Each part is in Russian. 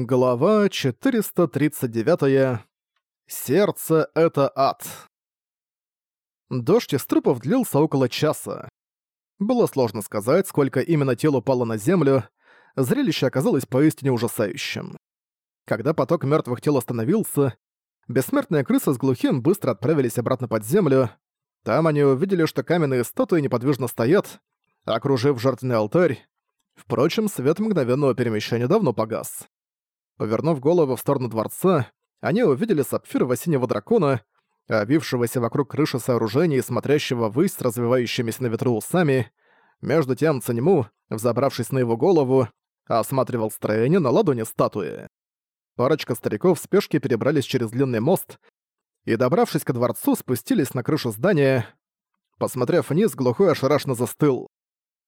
Глава 439. Сердце — это ад. Дождь из трупов длился около часа. Было сложно сказать, сколько именно тел упало на землю, зрелище оказалось поистине ужасающим. Когда поток мертвых тел остановился, бессмертная крыса с глухим быстро отправились обратно под землю. Там они увидели, что каменные статуи неподвижно стоят, окружив жертвенный алтарь. Впрочем, свет мгновенного перемещения давно погас. Повернув голову в сторону дворца, они увидели сапфир осеннего дракона, обвившегося вокруг крыши сооружения и смотрящего ввысь с развивающимися на ветру усами. Между тем Цанему, взобравшись на его голову, осматривал строение на ладони статуи. Парочка стариков в спешке перебрались через длинный мост и, добравшись ко дворцу, спустились на крышу здания. Посмотрев вниз, глухой ошарашенно застыл.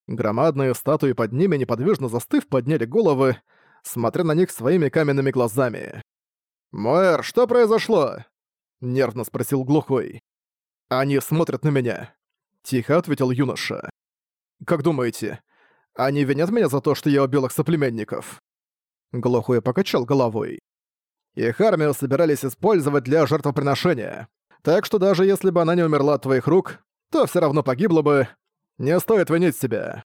Громадные статуи под ними, неподвижно застыв, подняли головы, смотря на них своими каменными глазами. «Мэр, что произошло?» — нервно спросил глухой. «Они смотрят на меня», — тихо ответил юноша. «Как думаете, они винят меня за то, что я убил их соплеменников?» Глухой покачал головой. «Их армию собирались использовать для жертвоприношения. Так что даже если бы она не умерла от твоих рук, то все равно погибла бы. Не стоит винить себя.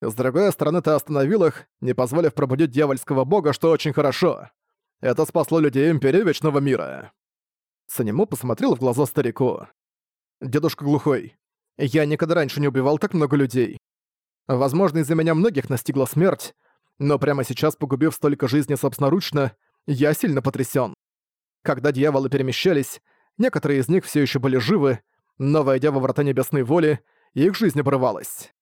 С другой стороны, ты остановил их, не позволив пробудить дьявольского бога, что очень хорошо. Это спасло людей Империи Вечного Мира». Санему посмотрел в глаза старику. «Дедушка глухой, я никогда раньше не убивал так много людей. Возможно, из-за меня многих настигла смерть, но прямо сейчас, погубив столько жизней собственноручно, я сильно потрясен. Когда дьяволы перемещались, некоторые из них все еще были живы, но, войдя во врата Небесной Воли, их жизнь обрывалась.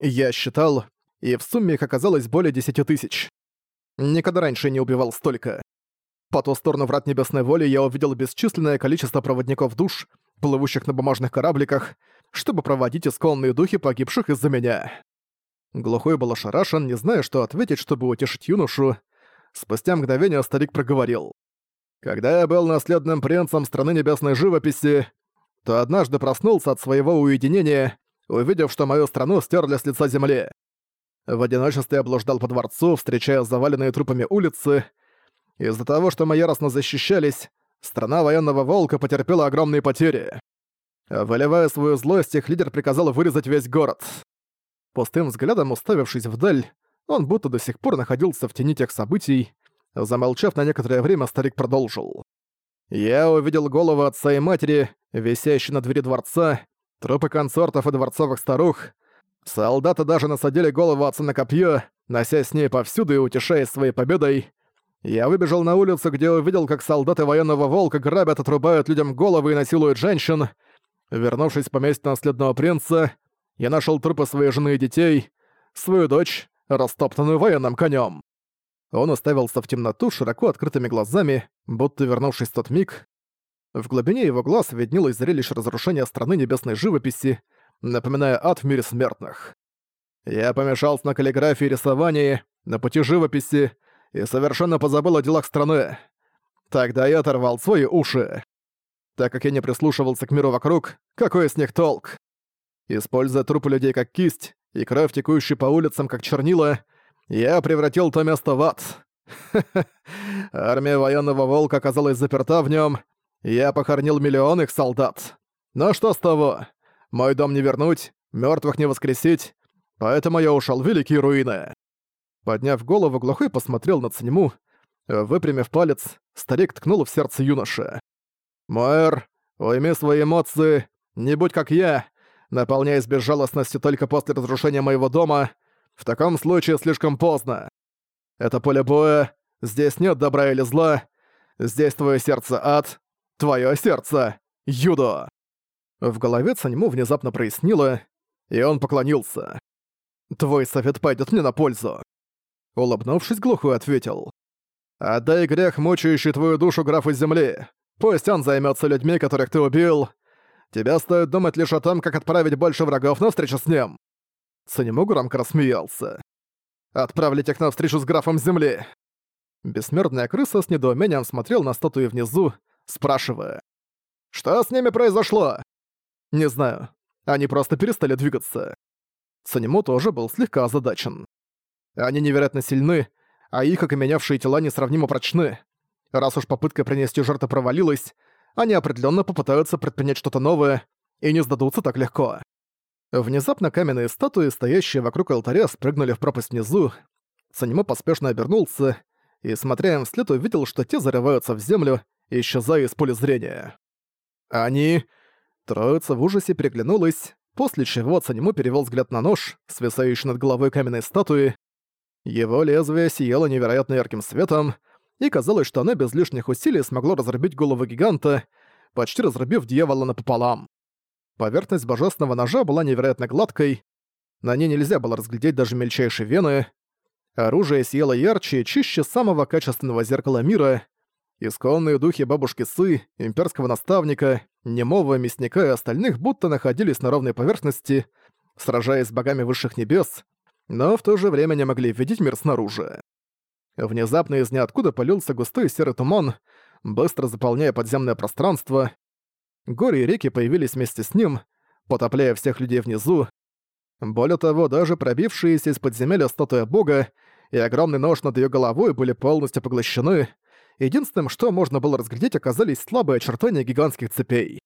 Я считал, и в сумме их оказалось более десяти тысяч. Никогда раньше не убивал столько. По ту сторону врат Небесной Воли я увидел бесчисленное количество проводников душ, плывущих на бумажных корабликах, чтобы проводить исконные духи погибших из-за меня. Глухой был ошарашен, не зная, что ответить, чтобы утешить юношу. Спустя мгновение старик проговорил. «Когда я был наследным принцем страны небесной живописи, то однажды проснулся от своего уединения увидев, что мою страну стерли с лица земли. В одиночестве я блуждал по дворцу, встречая заваленные трупами улицы. Из-за того, что мы яростно защищались, страна военного волка потерпела огромные потери. Выливая свою злость, их лидер приказал вырезать весь город. Пустым взглядом уставившись вдаль, он будто до сих пор находился в тени тех событий. Замолчав на некоторое время, старик продолжил. «Я увидел голову отца и матери, висящие на двери дворца, Трупы консортов и дворцовых старух. Солдаты даже насадили голову отца на копье, носясь с ней повсюду и утешаясь своей победой. Я выбежал на улицу, где увидел, как солдаты военного волка грабят, отрубают людям головы и насилуют женщин. Вернувшись в поместье наследного принца, я нашел трупы своей жены и детей, свою дочь, растоптанную военным конем. Он уставился в темноту широко открытыми глазами, будто вернувшись в тот миг, в глубине его глаз виднелось зрелище разрушения страны небесной живописи, напоминая ад в мире смертных. Я помешался на каллиграфии и рисовании, на пути живописи и совершенно позабыл о делах страны. Тогда я оторвал свои уши. Так как я не прислушивался к миру вокруг, какой с них толк? Используя трупы людей как кисть и кровь, текущую по улицам как чернила, я превратил то место в ад. Армия военного волка оказалась заперта в нем, я похоронил миллион их солдат. Но что с того? Мой дом не вернуть, мертвых не воскресить, поэтому я ушел в великие руины». Подняв голову, глухой посмотрел на Циньму. Выпрямив палец, старик ткнул в сердце юноши. «Мэр, уйми свои эмоции, не будь как я, наполняясь безжалостностью только после разрушения моего дома. В таком случае слишком поздно. Это поле боя, здесь нет добра или зла, здесь твое сердце ад, Твое сердце! Юдо!» В голове Цаньму внезапно прояснило, и он поклонился. «Твой совет пойдет мне на пользу!» Улыбнувшись, глухой ответил. «Отдай грех, мучающий твою душу графу земли. Пусть он займется людьми, которых ты убил. Тебя стоит думать лишь о том, как отправить больше врагов на встречу с ним». Цанему громко рассмеялся. «Отправить их на встречу с графом земли!» Бессмертная крыса с недоумением смотрел на статуи внизу, спрашивая. «Что с ними произошло?» «Не знаю. Они просто перестали двигаться». Санему тоже был слегка озадачен. Они невероятно сильны, а их окаменевшие тела несравнимо прочны. Раз уж попытка принести жертву провалилась, они определенно попытаются предпринять что-то новое и не сдадутся так легко. Внезапно каменные статуи, стоящие вокруг алтаря, спрыгнули в пропасть внизу. Санимо поспешно обернулся и, смотря им вслед, увидел, что те зарываются в землю, исчезая из поля зрения. Они... Троица в ужасе переглянулась, после чего Цанему перевел взгляд на нож, свисающий над головой каменной статуи. Его лезвие сияло невероятно ярким светом, и казалось, что оно без лишних усилий смогло разрубить голову гиганта, почти разрубив дьявола напополам. Поверхность божественного ножа была невероятно гладкой, на ней нельзя было разглядеть даже мельчайшие вены. Оружие сияло ярче и чище самого качественного зеркала мира. Исконные духи бабушки Сы, имперского наставника, немого мясника и остальных будто находились на ровной поверхности, сражаясь с богами высших небес, но в то же время не могли видеть мир снаружи. Внезапно из ниоткуда полился густой серый туман, быстро заполняя подземное пространство. Горы и реки появились вместе с ним, потопляя всех людей внизу. Более того, даже пробившиеся из подземелья статуя бога и огромный нож над ее головой были полностью поглощены. Единственным, что можно было разглядеть, оказались слабые очертания гигантских цепей.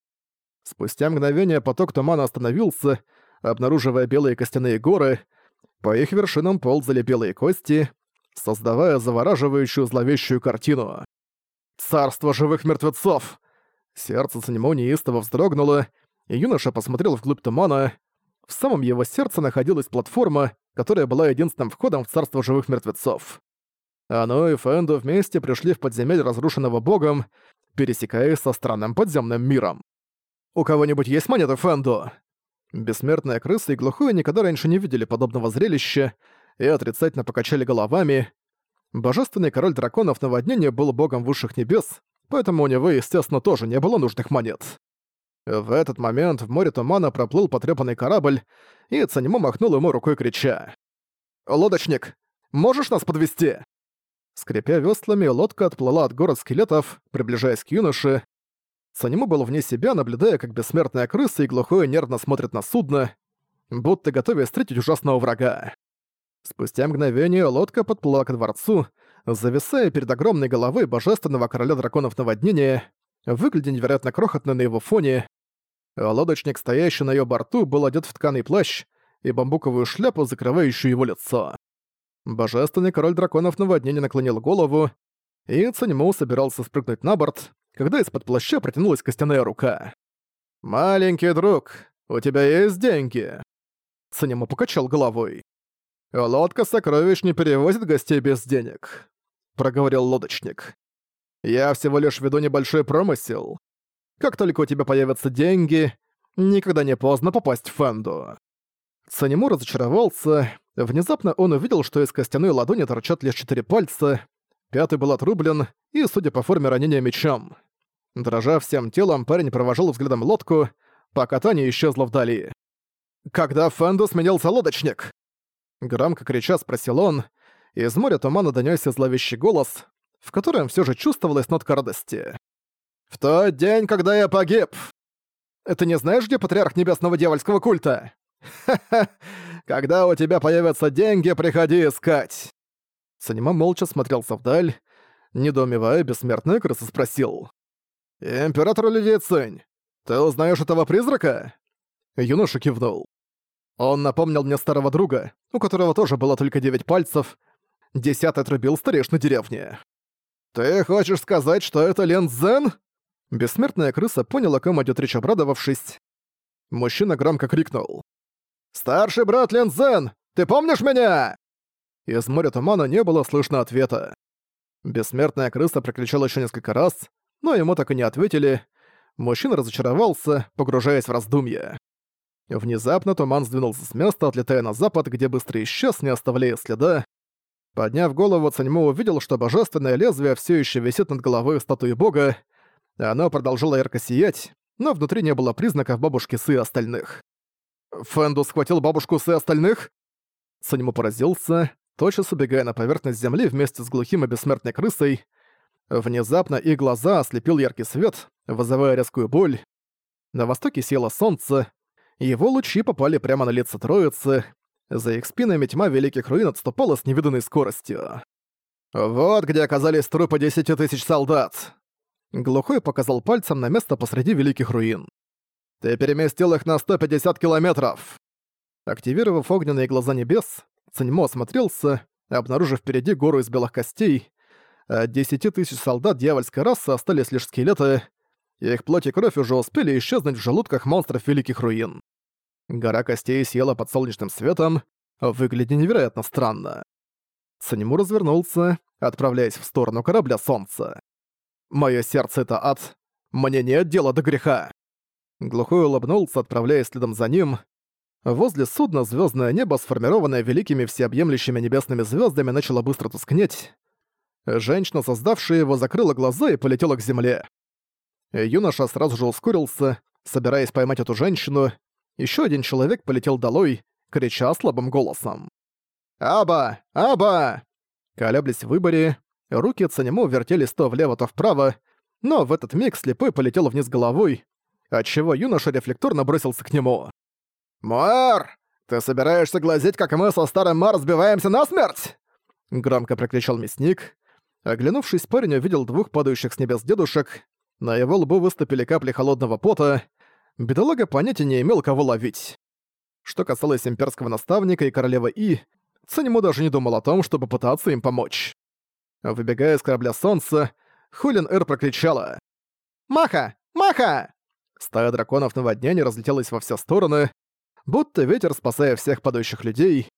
Спустя мгновение поток тумана остановился, обнаруживая белые костяные горы. По их вершинам ползали белые кости, создавая завораживающую зловещую картину. «Царство живых мертвецов!» Сердце Санимо неистово вздрогнуло, и юноша посмотрел вглубь тумана. В самом его сердце находилась платформа, которая была единственным входом в царство живых мертвецов. Оно и Фэнду вместе пришли в подземелье разрушенного богом, пересекаясь со странным подземным миром. «У кого-нибудь есть монеты Фэнду?» Бессмертная крыса и глухой никогда раньше не видели подобного зрелища и отрицательно покачали головами. Божественный король драконов наводнения был богом высших небес, поэтому у него, естественно, тоже не было нужных монет. В этот момент в море тумана проплыл потрепанный корабль, и Цанимо махнул ему рукой, крича. «Лодочник, можешь нас подвести? Скрипя веслами, лодка отплыла от город скелетов, приближаясь к юноше. Цанимо был вне себя, наблюдая, как бессмертная крыса и глухое нервно смотрят на судно, будто готовя встретить ужасного врага. Спустя мгновение лодка подплыла к дворцу, зависая перед огромной головой божественного короля драконов наводнения, выглядя невероятно крохотно на его фоне. Лодочник, стоящий на ее борту, был одет в тканый плащ и бамбуковую шляпу, закрывающую его лицо. Божественный король драконов наводнения наклонил голову, и Цаньму собирался спрыгнуть на борт, когда из-под плаща протянулась костяная рука. «Маленький друг, у тебя есть деньги?» Цаньму покачал головой. «Лодка сокровищ не перевозит гостей без денег», — проговорил лодочник. Я всего лишь веду небольшой промысел. Как только у тебя появятся деньги, никогда не поздно попасть в Фэнду». Санему разочаровался. Внезапно он увидел, что из костяной ладони торчат лишь четыре пальца, пятый был отрублен и, судя по форме ранения, мечом. Дрожа всем телом, парень провожал взглядом лодку, пока та не исчезла вдали. «Когда Фэнду сменился лодочник?» Громко крича спросил он. Из моря тумана донёсся зловещий голос, в котором все же чувствовалась нотка радости. «В тот день, когда я погиб!» «Это не знаешь, где патриарх небесного дьявольского культа?» «Ха-ха! Когда у тебя появятся деньги, приходи искать!» Санима молча смотрелся вдаль, недоумевая, бессмертная крыса спросил. «Император людей Цинь, ты узнаешь этого призрака?» Юноша кивнул. Он напомнил мне старого друга, у которого тоже было только девять пальцев. Десятый отрубил старейшину деревни. «Ты хочешь сказать, что это Лен Зен?» Бессмертная крыса поняла, о ком идёт речь, обрадовавшись. Мужчина громко крикнул. «Старший брат Лен Зен, ты помнишь меня?» Из моря тумана не было слышно ответа. Бессмертная крыса прокричала ещё несколько раз, но ему так и не ответили. Мужчина разочаровался, погружаясь в раздумья. Внезапно туман сдвинулся с места, отлетая на запад, где быстро исчез, не оставляя следа. Подняв голову, Цаньмо увидел, что божественное лезвие все еще висит над головой статуи бога. Оно продолжало ярко сиять, но внутри не было признаков бабушки Сы и остальных. «Фэнду схватил бабушку и остальных?» Цаньмо поразился, тотчас убегая на поверхность земли вместе с глухим и бессмертной крысой. Внезапно их глаза ослепил яркий свет, вызывая резкую боль. На востоке село солнце, его лучи попали прямо на лицо троицы, за их спинами тьма Великих Руин отступала с невиданной скоростью. «Вот где оказались трупы десяти тысяч солдат!» Глухой показал пальцем на место посреди Великих Руин. «Ты переместил их на 150 километров!» Активировав огненные глаза небес, Циньмо осмотрелся, обнаружив впереди гору из белых костей. От десяти тысяч солдат дьявольской расы остались лишь скелеты, их плоть и кровь уже успели исчезнуть в желудках монстров Великих Руин. Гора костей съела под солнечным светом, выглядя невероятно странно. Санему развернулся, отправляясь в сторону корабля Солнца. «Моё сердце — это ад. Мне нет дела до греха!» Глухой улыбнулся, отправляясь следом за ним. Возле судна звездное небо, сформированное великими всеобъемлющими небесными звездами, начало быстро тускнеть. Женщина, создавшая его, закрыла глаза и полетела к земле. Юноша сразу же ускорился, собираясь поймать эту женщину. Еще один человек полетел долой, крича слабым голосом. «Аба! Аба!» Колеблясь в выборе, руки Цанему вертелись то влево, то вправо, но в этот миг слепой полетел вниз головой, отчего юноша рефлекторно бросился к нему. «Муэр! Ты собираешься глазеть, как мы со старым Мар сбиваемся насмерть?» Громко прокричал мясник. Оглянувшись, парень увидел двух падающих с небес дедушек. На его лбу выступили капли холодного пота. Бедолага понятия не имел, кого ловить. Что касалось имперского наставника и королевы И, Цанему даже не думал о том, чтобы пытаться им помочь. Выбегая из корабля солнца, Хулин Эр прокричала. «Маха! Маха!» Стая драконов наводнения разлетелась во все стороны, будто ветер, спасая всех падающих людей.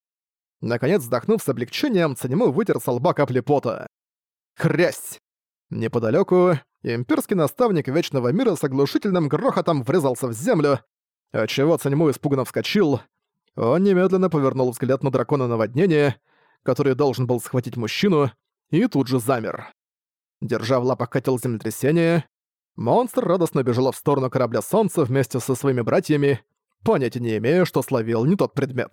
Наконец, вздохнув с облегчением, Цанему вытер с лба капли пота. Хрясь! Неподалёку имперский наставник Вечного Мира с оглушительным грохотом врезался в землю, отчего Цаньму испуганно вскочил. Он немедленно повернул взгляд на дракона наводнения, который должен был схватить мужчину, и тут же замер. Держа в лапах котел землетрясения, монстр радостно бежал в сторону корабля Солнца вместе со своими братьями, понятия не имея, что словил не тот предмет.